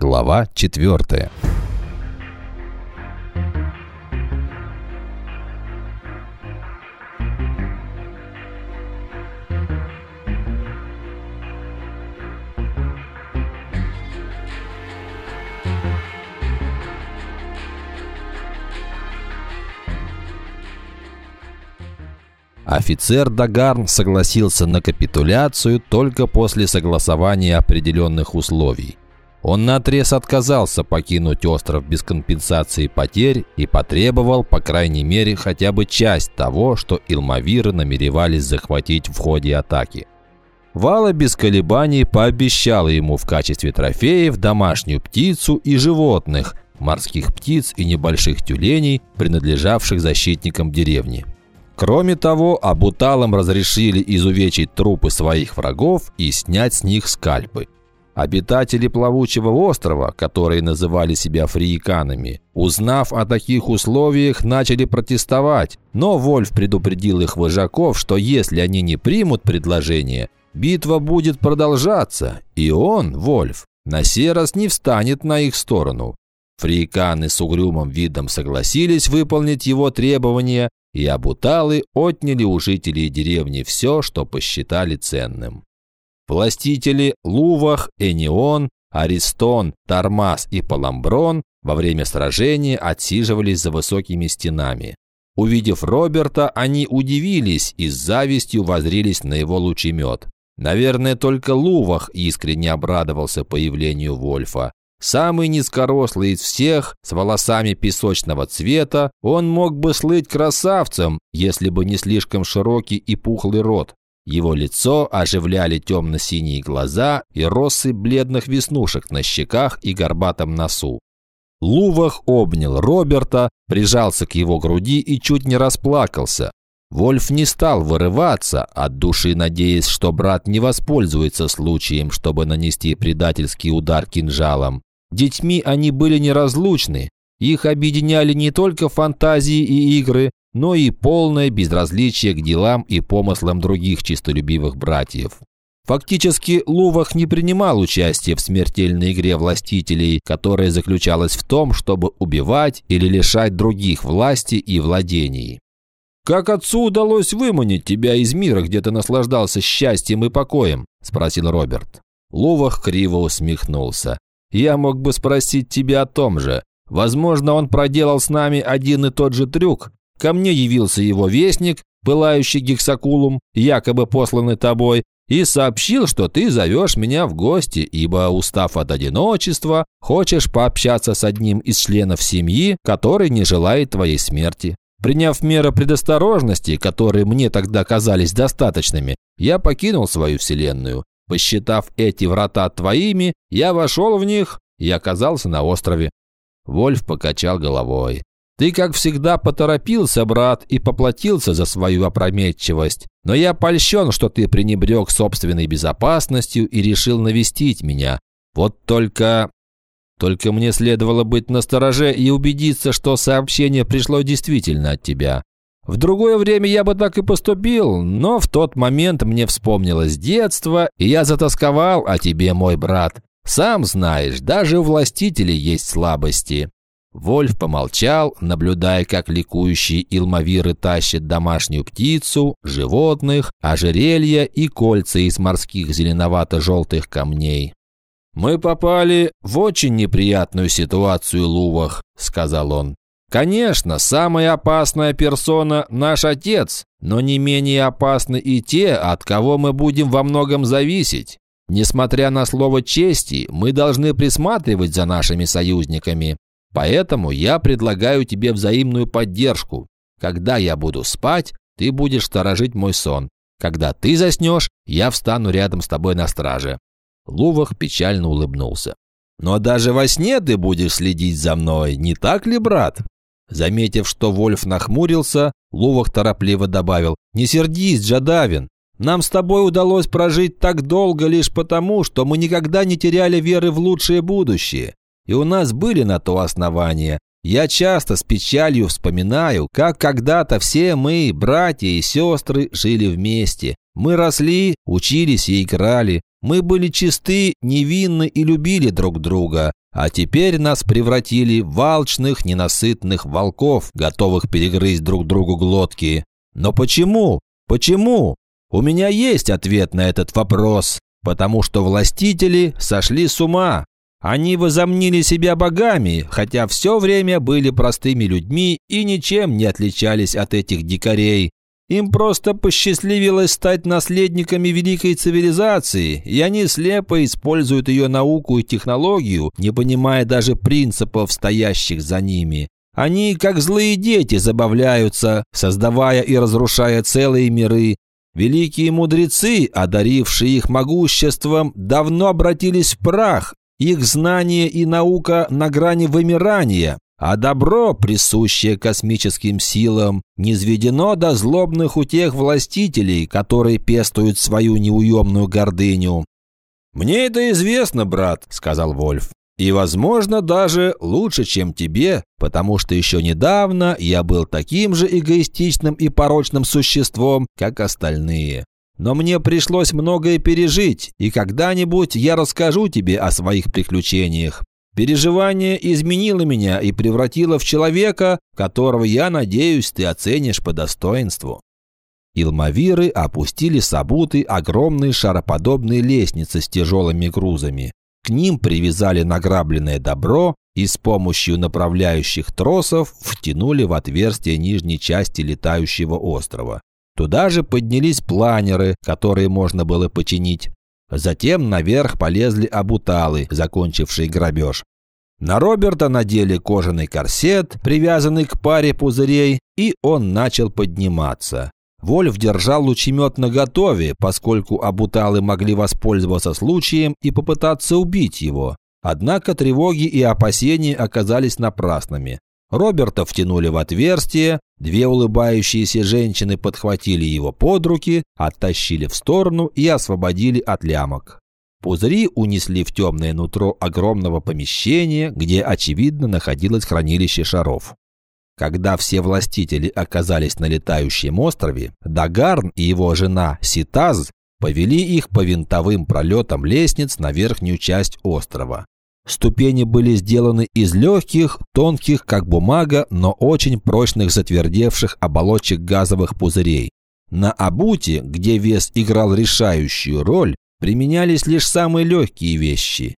Глава четвертая. Офицер Дагарн согласился на капитуляцию только после согласования определенных условий. Он наотрез отказался покинуть остров без компенсации потерь и потребовал, по крайней мере, хотя бы часть того, что Илмавиры намеревались захватить в ходе атаки. Вала без колебаний пообещала ему в качестве трофеев домашнюю птицу и животных, морских птиц и небольших тюленей, принадлежавших защитникам деревни. Кроме того, Абуталам разрешили изувечить трупы своих врагов и снять с них скальпы. Обитатели плавучего острова, которые называли себя фрииканами, узнав о таких условиях, начали протестовать, но Вольф предупредил их вожаков, что если они не примут предложение, битва будет продолжаться, и он, Вольф, на сей раз не встанет на их сторону. Фрииканы с угрюмым видом согласились выполнить его требования, и абуталы отняли у жителей деревни все, что посчитали ценным. Властители Лувах, Энион, Аристон, Тармас и Паламброн во время сражения отсиживались за высокими стенами. Увидев Роберта, они удивились и с завистью возрились на его лучемет. Наверное, только Лувах искренне обрадовался появлению Вольфа. Самый низкорослый из всех, с волосами песочного цвета, он мог бы слыть красавцем, если бы не слишком широкий и пухлый рот. Его лицо оживляли темно-синие глаза и россы бледных веснушек на щеках и горбатом носу. Лувах обнял Роберта, прижался к его груди и чуть не расплакался. Вольф не стал вырываться, от души надеясь, что брат не воспользуется случаем, чтобы нанести предательский удар кинжалом. Детьми они были неразлучны. Их объединяли не только фантазии и игры, но и полное безразличие к делам и помыслам других чистолюбивых братьев. Фактически Лувах не принимал участия в смертельной игре властителей, которая заключалась в том, чтобы убивать или лишать других власти и владений. «Как отцу удалось выманить тебя из мира, где ты наслаждался счастьем и покоем?» – спросил Роберт. Лувах криво усмехнулся. Я мог бы спросить тебя о том же. Возможно, он проделал с нами один и тот же трюк. Ко мне явился его вестник, пылающий гексакулум, якобы посланный тобой, и сообщил, что ты зовешь меня в гости, ибо, устав от одиночества, хочешь пообщаться с одним из членов семьи, который не желает твоей смерти. Приняв меры предосторожности, которые мне тогда казались достаточными, я покинул свою вселенную. Посчитав эти врата твоими, я вошел в них и оказался на острове». Вольф покачал головой. «Ты, как всегда, поторопился, брат, и поплатился за свою опрометчивость. Но я польщен, что ты пренебрег собственной безопасностью и решил навестить меня. Вот только... Только мне следовало быть настороже и убедиться, что сообщение пришло действительно от тебя. В другое время я бы так и поступил, но в тот момент мне вспомнилось детство, и я затасковал о тебе, мой брат. Сам знаешь, даже у властителей есть слабости». Вольф помолчал, наблюдая, как ликующие илмавиры тащат домашнюю птицу, животных, ожерелья и кольца из морских зеленовато-желтых камней. «Мы попали в очень неприятную ситуацию, Лувах», — сказал он. Конечно, самая опасная персона – наш отец, но не менее опасны и те, от кого мы будем во многом зависеть. Несмотря на слово чести, мы должны присматривать за нашими союзниками. Поэтому я предлагаю тебе взаимную поддержку. Когда я буду спать, ты будешь сторожить мой сон. Когда ты заснешь, я встану рядом с тобой на страже». Лувах печально улыбнулся. «Но даже во сне ты будешь следить за мной, не так ли, брат?» Заметив, что Вольф нахмурился, Лувах торопливо добавил «Не сердись, Джадавин. Нам с тобой удалось прожить так долго лишь потому, что мы никогда не теряли веры в лучшее будущее. И у нас были на то основания. Я часто с печалью вспоминаю, как когда-то все мы, братья и сестры, жили вместе. Мы росли, учились и играли. Мы были чисты, невинны и любили друг друга. А теперь нас превратили в алчных, ненасытных волков, готовых перегрызть друг другу глотки. Но почему? Почему? У меня есть ответ на этот вопрос. Потому что властители сошли с ума. Они возомнили себя богами, хотя все время были простыми людьми и ничем не отличались от этих дикарей. Им просто посчастливилось стать наследниками великой цивилизации, и они слепо используют ее науку и технологию, не понимая даже принципов, стоящих за ними. Они, как злые дети, забавляются, создавая и разрушая целые миры. Великие мудрецы, одарившие их могуществом, давно обратились в прах, их знания и наука на грани вымирания, а добро, присущее космическим силам, низведено до злобных утех властителей, которые пестуют свою неуемную гордыню. «Мне это известно, брат», — сказал Вольф. «И, возможно, даже лучше, чем тебе, потому что еще недавно я был таким же эгоистичным и порочным существом, как остальные. Но мне пришлось многое пережить, и когда-нибудь я расскажу тебе о своих приключениях. Переживание изменило меня и превратило в человека, которого, я надеюсь, ты оценишь по достоинству». Илмавиры опустили с обуты огромные шароподобные лестницы с тяжелыми грузами. К ним привязали награбленное добро и с помощью направляющих тросов втянули в отверстие нижней части летающего острова. Туда же поднялись планеры, которые можно было починить. Затем наверх полезли абуталы, закончившие грабеж. На Роберта надели кожаный корсет, привязанный к паре пузырей, и он начал подниматься. Вольф держал лучемет наготове, поскольку абуталы могли воспользоваться случаем и попытаться убить его. Однако тревоги и опасения оказались напрасными. Роберта втянули в отверстие, две улыбающиеся женщины подхватили его под руки, оттащили в сторону и освободили от лямок. Пузыри унесли в темное нутро огромного помещения, где, очевидно, находилось хранилище шаров. Когда все властители оказались на летающем острове, Дагарн и его жена Ситаз повели их по винтовым пролетам лестниц на верхнюю часть острова. Ступени были сделаны из легких, тонких, как бумага, но очень прочных затвердевших оболочек газовых пузырей. На абуте, где вес играл решающую роль, применялись лишь самые легкие вещи.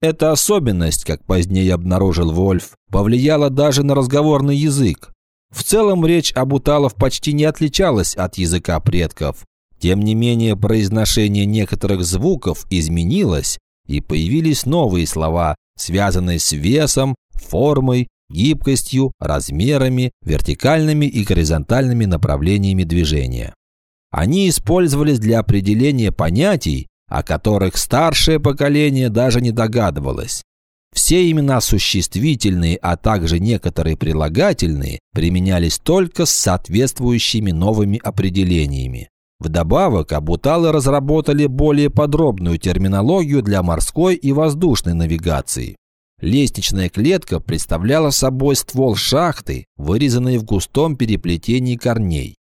Эта особенность, как позднее обнаружил Вольф, повлияла даже на разговорный язык. В целом речь абуталов почти не отличалась от языка предков. Тем не менее, произношение некоторых звуков изменилось, и появились новые слова, связанные с весом, формой, гибкостью, размерами, вертикальными и горизонтальными направлениями движения. Они использовались для определения понятий, о которых старшее поколение даже не догадывалось. Все имена существительные, а также некоторые прилагательные применялись только с соответствующими новыми определениями. Вдобавок, абуталы разработали более подробную терминологию для морской и воздушной навигации. Лестничная клетка представляла собой ствол шахты, вырезанный в густом переплетении корней.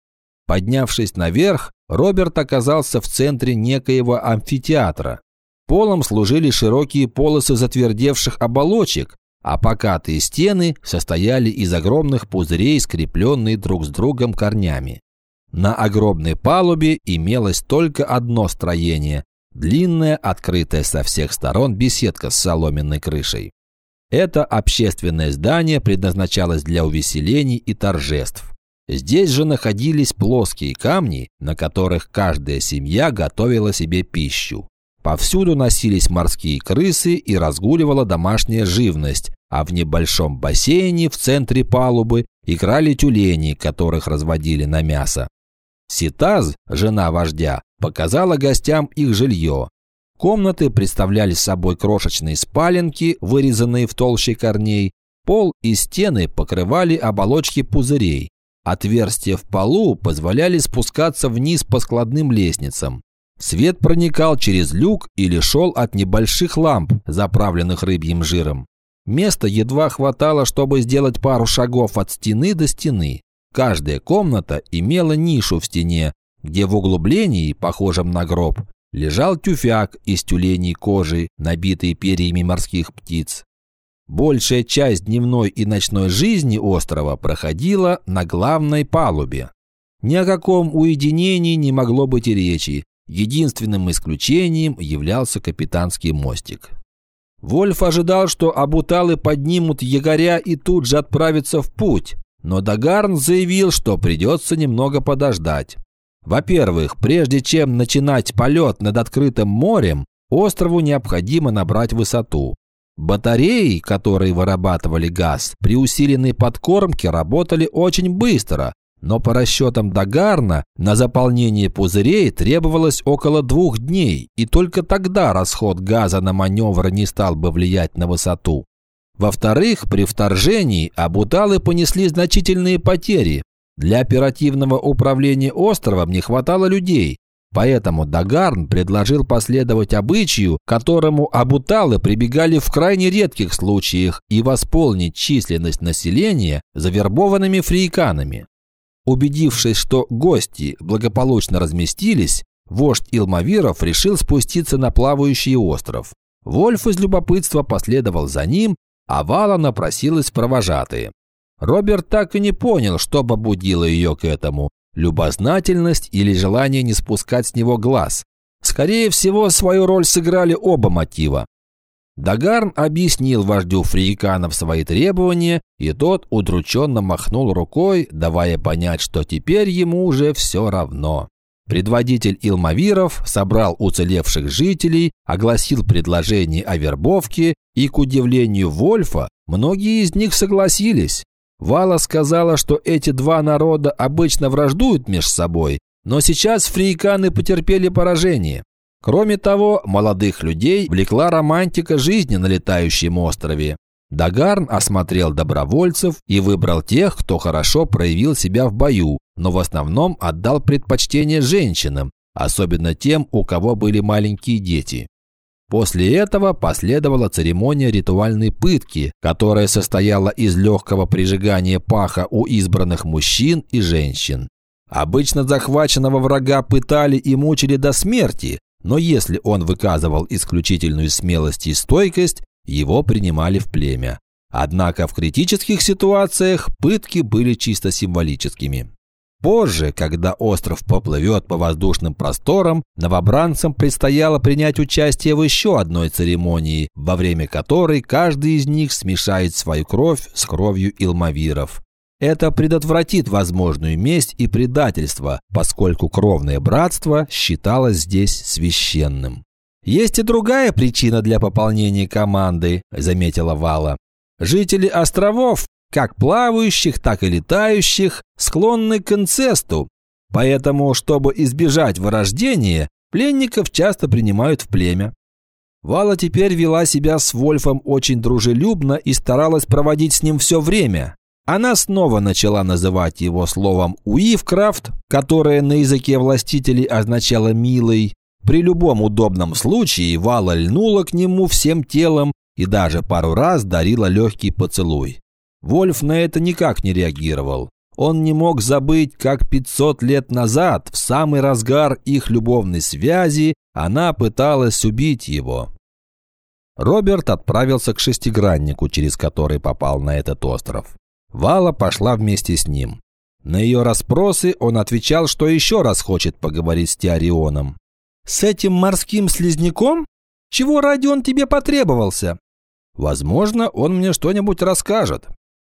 Поднявшись наверх, Роберт оказался в центре некоего амфитеатра. Полом служили широкие полосы затвердевших оболочек, а покатые стены состояли из огромных пузырей, скрепленные друг с другом корнями. На огромной палубе имелось только одно строение – длинная, открытая со всех сторон беседка с соломенной крышей. Это общественное здание предназначалось для увеселений и торжеств. Здесь же находились плоские камни, на которых каждая семья готовила себе пищу. Повсюду носились морские крысы и разгуливала домашняя живность, а в небольшом бассейне в центре палубы играли тюлени, которых разводили на мясо. Ситаз, жена вождя, показала гостям их жилье. Комнаты представляли собой крошечные спаленки, вырезанные в толще корней. Пол и стены покрывали оболочки пузырей. Отверстия в полу позволяли спускаться вниз по складным лестницам. Свет проникал через люк или шел от небольших ламп, заправленных рыбьим жиром. Места едва хватало, чтобы сделать пару шагов от стены до стены. Каждая комната имела нишу в стене, где в углублении, похожем на гроб, лежал тюфяк из тюленей кожи, набитый перьями морских птиц. Большая часть дневной и ночной жизни острова проходила на главной палубе. Ни о каком уединении не могло быть и речи. Единственным исключением являлся капитанский мостик. Вольф ожидал, что абуталы поднимут ягоря и тут же отправятся в путь, но Дагарн заявил, что придется немного подождать. Во-первых, прежде чем начинать полет над открытым морем, острову необходимо набрать высоту. Батареи, которые вырабатывали газ, при усиленной подкормке работали очень быстро, но по расчетам Дагарна на заполнение пузырей требовалось около двух дней, и только тогда расход газа на маневр не стал бы влиять на высоту. Во-вторых, при вторжении абуталы понесли значительные потери. Для оперативного управления островом не хватало людей, Поэтому Дагарн предложил последовать обычаю, которому абуталы прибегали в крайне редких случаях и восполнить численность населения завербованными фрейканами. Убедившись, что гости благополучно разместились, вождь Илмавиров решил спуститься на плавающий остров. Вольф из любопытства последовал за ним, а Вала напросилась в провожатые. Роберт так и не понял, что побудило ее к этому – любознательность или желание не спускать с него глаз. Скорее всего, свою роль сыграли оба мотива. Дагарн объяснил вождю фрииканов свои требования, и тот удрученно махнул рукой, давая понять, что теперь ему уже все равно. Предводитель Илмавиров собрал уцелевших жителей, огласил предложение о вербовке, и, к удивлению Вольфа, многие из них согласились. Вала сказала, что эти два народа обычно враждуют между собой, но сейчас фрейканы потерпели поражение. Кроме того, молодых людей влекла романтика жизни на летающем острове. Дагарн осмотрел добровольцев и выбрал тех, кто хорошо проявил себя в бою, но в основном отдал предпочтение женщинам, особенно тем, у кого были маленькие дети. После этого последовала церемония ритуальной пытки, которая состояла из легкого прижигания паха у избранных мужчин и женщин. Обычно захваченного врага пытали и мучили до смерти, но если он выказывал исключительную смелость и стойкость, его принимали в племя. Однако в критических ситуациях пытки были чисто символическими. Позже, когда остров поплывет по воздушным просторам, новобранцам предстояло принять участие в еще одной церемонии, во время которой каждый из них смешает свою кровь с кровью илмавиров. Это предотвратит возможную месть и предательство, поскольку кровное братство считалось здесь священным. «Есть и другая причина для пополнения команды», – заметила Вала. «Жители островов, как плавающих, так и летающих, склонны к инцесту. Поэтому, чтобы избежать вырождения, пленников часто принимают в племя. Вала теперь вела себя с Вольфом очень дружелюбно и старалась проводить с ним все время. Она снова начала называть его словом «уивкрафт», которое на языке властителей означало «милый». При любом удобном случае Вала льнула к нему всем телом и даже пару раз дарила легкий поцелуй. Вольф на это никак не реагировал. Он не мог забыть, как 500 лет назад, в самый разгар их любовной связи, она пыталась убить его. Роберт отправился к шестиграннику, через который попал на этот остров. Вала пошла вместе с ним. На ее расспросы он отвечал, что еще раз хочет поговорить с Теорионом. «С этим морским слизняком? Чего ради он тебе потребовался?» «Возможно, он мне что-нибудь расскажет».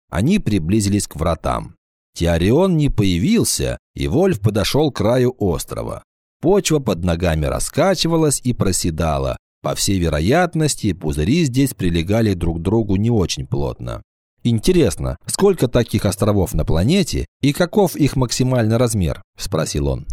Они приблизились к вратам. Теорион не появился, и Вольф подошел к краю острова. Почва под ногами раскачивалась и проседала. По всей вероятности, пузыри здесь прилегали друг к другу не очень плотно. «Интересно, сколько таких островов на планете и каков их максимальный размер?» – спросил он.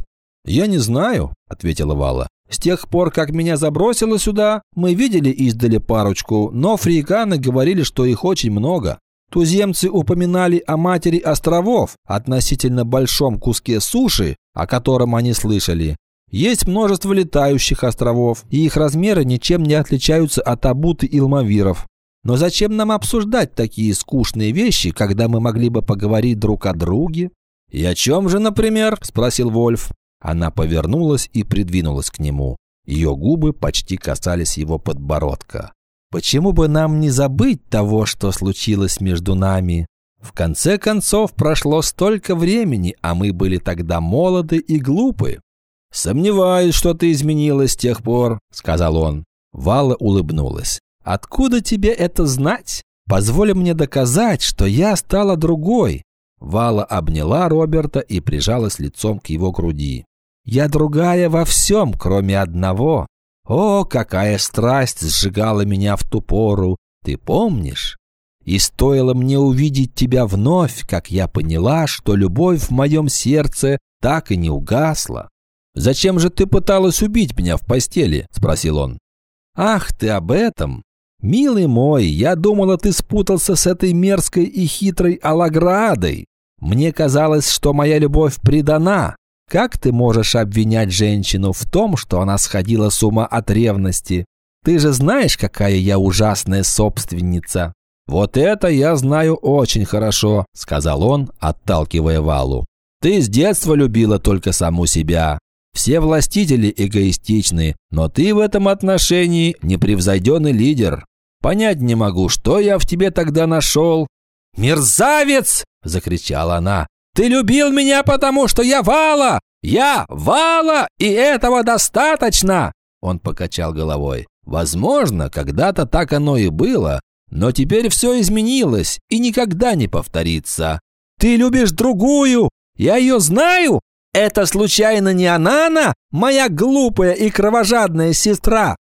«Я не знаю», – ответила Вала. «С тех пор, как меня забросило сюда, мы видели издали парочку, но фриканы говорили, что их очень много. Туземцы упоминали о матери островов, относительно большом куске суши, о котором они слышали. Есть множество летающих островов, и их размеры ничем не отличаются от абуты илмавиров. Но зачем нам обсуждать такие скучные вещи, когда мы могли бы поговорить друг о друге? «И о чем же, например?» – спросил Вольф. Она повернулась и придвинулась к нему. Ее губы почти касались его подбородка. Почему бы нам не забыть того, что случилось между нами? В конце концов, прошло столько времени, а мы были тогда молоды и глупы. «Сомневаюсь, что ты изменилась с тех пор», — сказал он. Вала улыбнулась. «Откуда тебе это знать? Позволь мне доказать, что я стала другой». Вала обняла Роберта и прижалась лицом к его груди. «Я другая во всем, кроме одного. О, какая страсть сжигала меня в ту пору, ты помнишь? И стоило мне увидеть тебя вновь, как я поняла, что любовь в моем сердце так и не угасла. «Зачем же ты пыталась убить меня в постели?» – спросил он. «Ах, ты об этом? Милый мой, я думала, ты спутался с этой мерзкой и хитрой Алаградой. Мне казалось, что моя любовь предана, как ты можешь обвинять женщину в том, что она сходила с ума от ревности? Ты же знаешь, какая я ужасная собственница». «Вот это я знаю очень хорошо», – сказал он, отталкивая Валу. «Ты с детства любила только саму себя. Все властители эгоистичны, но ты в этом отношении непревзойденный лидер. Понять не могу, что я в тебе тогда нашел». «Мерзавец!» – закричала она. Ты любил меня, потому что я Вала! Я Вала, и этого достаточно!» Он покачал головой. «Возможно, когда-то так оно и было, но теперь все изменилось и никогда не повторится. Ты любишь другую! Я ее знаю! Это случайно не Анана, моя глупая и кровожадная сестра?»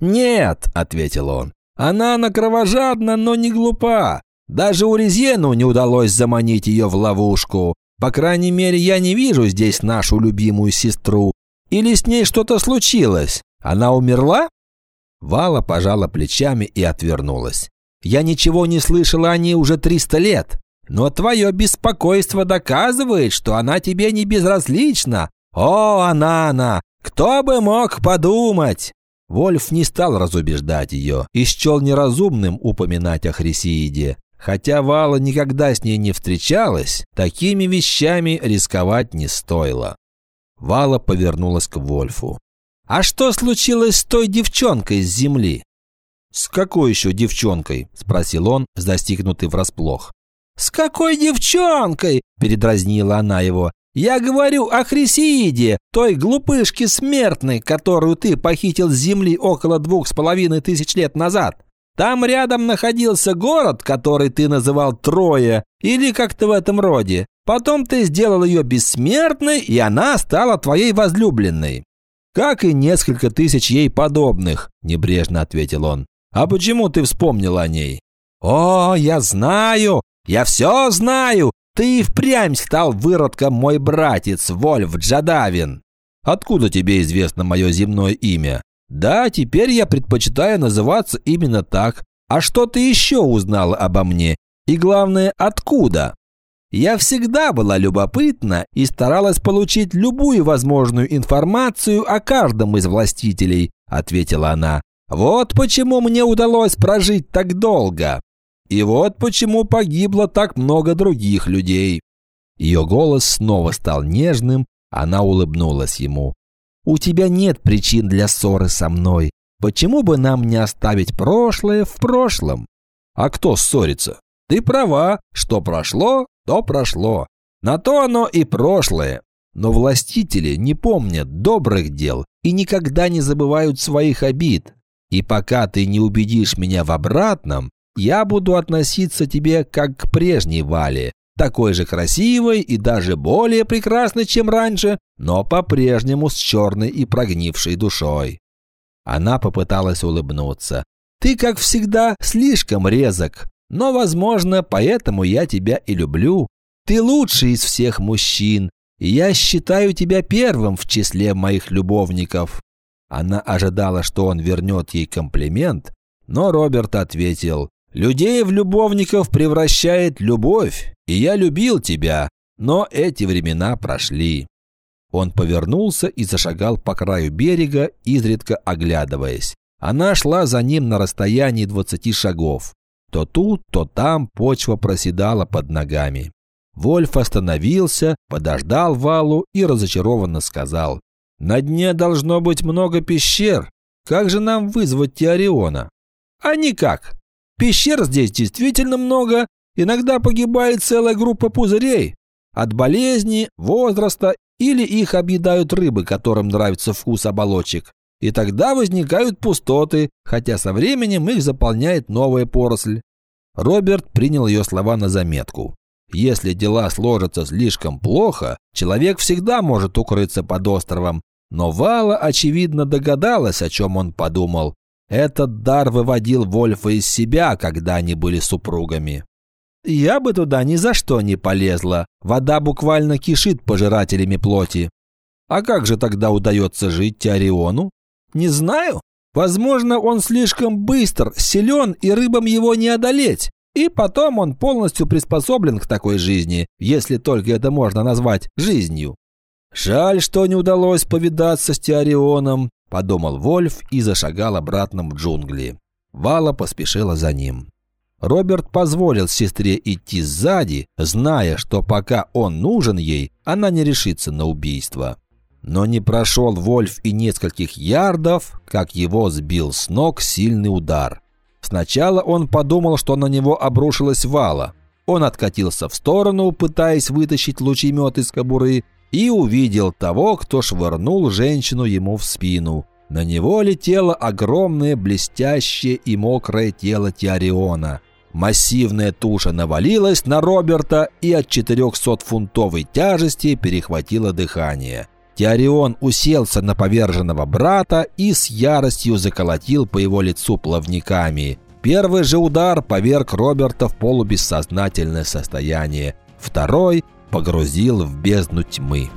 «Нет», — ответил он, — «Анана кровожадна, но не глупа. Даже Урезену не удалось заманить ее в ловушку. По крайней мере, я не вижу здесь нашу любимую сестру. Или с ней что-то случилось? Она умерла?» Вала пожала плечами и отвернулась. «Я ничего не слышала о ней уже 300 лет. Но твое беспокойство доказывает, что она тебе не безразлична. О, она она! Кто бы мог подумать!» Вольф не стал разубеждать ее и счел неразумным упоминать о Хрисеиде. Хотя Вала никогда с ней не встречалась, такими вещами рисковать не стоило. Вала повернулась к Вольфу. «А что случилось с той девчонкой с земли?» «С какой еще девчонкой?» – спросил он, застигнутый врасплох. «С какой девчонкой?» – передразнила она его. «Я говорю о Хрисииде, той глупышке смертной, которую ты похитил с земли около двух с половиной тысяч лет назад. Там рядом находился город, который ты называл Троя, или как-то в этом роде. Потом ты сделал ее бессмертной, и она стала твоей возлюбленной». «Как и несколько тысяч ей подобных», – небрежно ответил он. «А почему ты вспомнил о ней?» «О, я знаю! Я все знаю! Ты и впрямь стал выродком мой братец, Вольф Джадавин!» «Откуда тебе известно мое земное имя?» Да, теперь я предпочитаю называться именно так. А что ты еще узнала обо мне? И главное, откуда? Я всегда была любопытна и старалась получить любую возможную информацию о каждом из властителей, ответила она. Вот почему мне удалось прожить так долго. И вот почему погибло так много других людей. Ее голос снова стал нежным, она улыбнулась ему. У тебя нет причин для ссоры со мной. Почему бы нам не оставить прошлое в прошлом? А кто ссорится? Ты права, что прошло, то прошло. На то оно и прошлое. Но властители не помнят добрых дел и никогда не забывают своих обид. И пока ты не убедишь меня в обратном, я буду относиться тебе как к прежней Вале, такой же красивой и даже более прекрасной, чем раньше, но по-прежнему с черной и прогнившей душой. Она попыталась улыбнуться. «Ты, как всегда, слишком резок, но, возможно, поэтому я тебя и люблю. Ты лучший из всех мужчин, и я считаю тебя первым в числе моих любовников». Она ожидала, что он вернет ей комплимент, но Роберт ответил, «Людей в любовников превращает любовь, и я любил тебя, но эти времена прошли». Он повернулся и зашагал по краю берега, изредка оглядываясь. Она шла за ним на расстоянии двадцати шагов. То тут, то там почва проседала под ногами. Вольф остановился, подождал Валу и разочарованно сказал. «На дне должно быть много пещер. Как же нам вызвать Теориона?» А никак. Пещер здесь действительно много, иногда погибает целая группа пузырей. От болезни, возраста или их объедают рыбы, которым нравится вкус оболочек. И тогда возникают пустоты, хотя со временем их заполняет новая поросль. Роберт принял ее слова на заметку. Если дела сложатся слишком плохо, человек всегда может укрыться под островом. Но Вала, очевидно, догадалась, о чем он подумал. Этот дар выводил Вольфа из себя, когда они были супругами. «Я бы туда ни за что не полезла. Вода буквально кишит пожирателями плоти. А как же тогда удается жить Теориону? Не знаю. Возможно, он слишком быстр, силен, и рыбам его не одолеть. И потом он полностью приспособлен к такой жизни, если только это можно назвать жизнью. Жаль, что не удалось повидаться с Теорионом, подумал Вольф и зашагал обратно в джунгли. Вала поспешила за ним. Роберт позволил сестре идти сзади, зная, что пока он нужен ей, она не решится на убийство. Но не прошел Вольф и нескольких ярдов, как его сбил с ног сильный удар. Сначала он подумал, что на него обрушилась вала. Он откатился в сторону, пытаясь вытащить лучемет из кобуры, и увидел того, кто швырнул женщину ему в спину. На него летело огромное блестящее и мокрое тело Тиариона. Массивная туша навалилась на Роберта и от 400-фунтовой тяжести перехватило дыхание. Теорион уселся на поверженного брата и с яростью заколотил по его лицу плавниками. Первый же удар поверг Роберта в полубессознательное состояние. Второй погрузил в бездну тьмы.